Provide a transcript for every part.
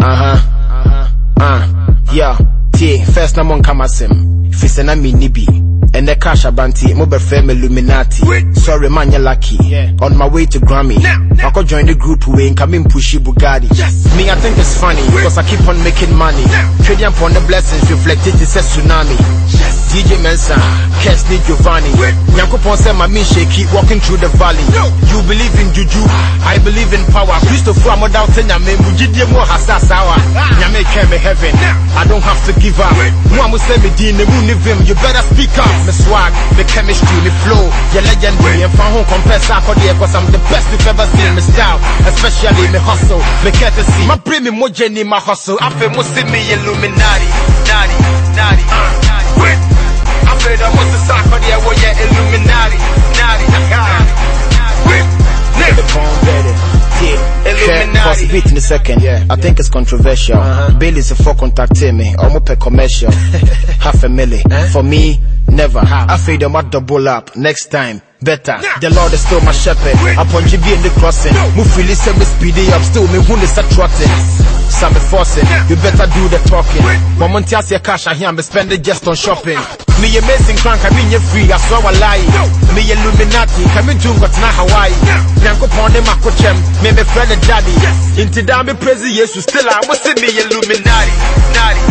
Uh-huh. Uh, yeah. Tie, first na mon kamasem. Fise na mi nibi. And the cash abanti, mo befe me Illuminati. Sorry man, you're lucky. On my way to Grammy. I could join the group who ain't coming pushy Bugatti. Me, I think it's funny, cause I keep on making money. Trading upon the blessings reflected, it's a tsunami. DJ Mensa, Kesney Giovanni. Nyankopon said my mission keep walking through the valley. You believe in juju, I believe in power. Christopher, I'm out in Yame, Mujidi mo hasasawa. Ah. Nyame came me heaven. I don't have to give up. Mo amu say me din, the moon him. You better speak up. Me swag, me chemistry, me flow. Your legendary, and fan home confess I could cause I'm the best you've ever seen. Me style, especially me hustle, me courtesy. My brain, me mo jenny, my hustle. I feel mo see me Illuminati, beat in a second. Yeah, I think it's controversial. Bailey's a for contacting eh? me. Almost per commercial. Half a milli. For me, never. I feel them at double up. Next time. Better. The Lord is still my shepherd. Upon GB in the crossing. Move freely, say me speedy up. Still me wound is a trotting. Some forcing. You better do the talking. Moment you your cash, I hear me spend it just on shopping. Me amazing crank, I mean you free, I saw a lie. Me Illuminati, come in June, got na Hawaii. Yanko Pond, Mako Chem, me me friend and daddy. Into damn me praise Jesus, still I was see me Illuminati, naughty,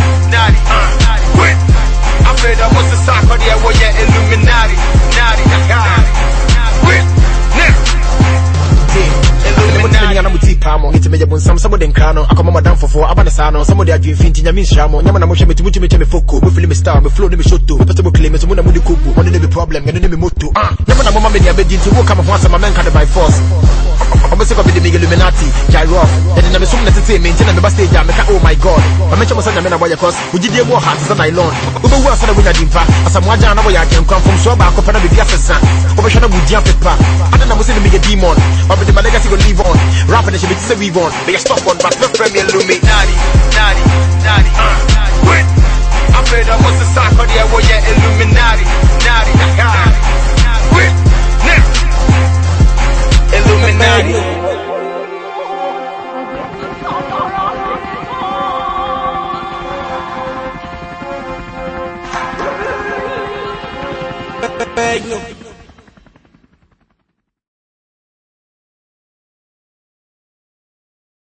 nti meje bonsam sɛ mode nkra no akɔma madam fofoɔ aba ne saa no sɛ mode adwemfi nti nyame nhyira mo. Nyama na mohwɛ me tumi tumi me foko mofili me star me flow ne me shoto. Mepɛ sɛ mokle me so mo na mode kobu. Ɔne ne me problem ɛno ne me moto. Ah! Nyama na moma me nea bɛdi nti woka me ho asɛm a mɛnka de by force ɔbɛsɛ kɔbɛde me illuminati gyrof ɛde nyame som na tetee me nti na meba stage a meka oh my god. Ɔmɛkyɛ mo sɛ nyame na bɔyɛ cause wogyidie mu ɔha te sɛ nylon wobɛwu ansa na wonya dimpa asamoagya na wɔyɛ agyenkwa mfomsoɔ baako pɛ na biribi asesa wobɛhwɛ na wodia pepa ade na mo sɛ ne meyɛ demon. Ɔmede my legacy go live on. Rap ne hyɛ me ti sɛ weave on. Meyɛ stop on but mɛfrɛ me illuminati Magnum.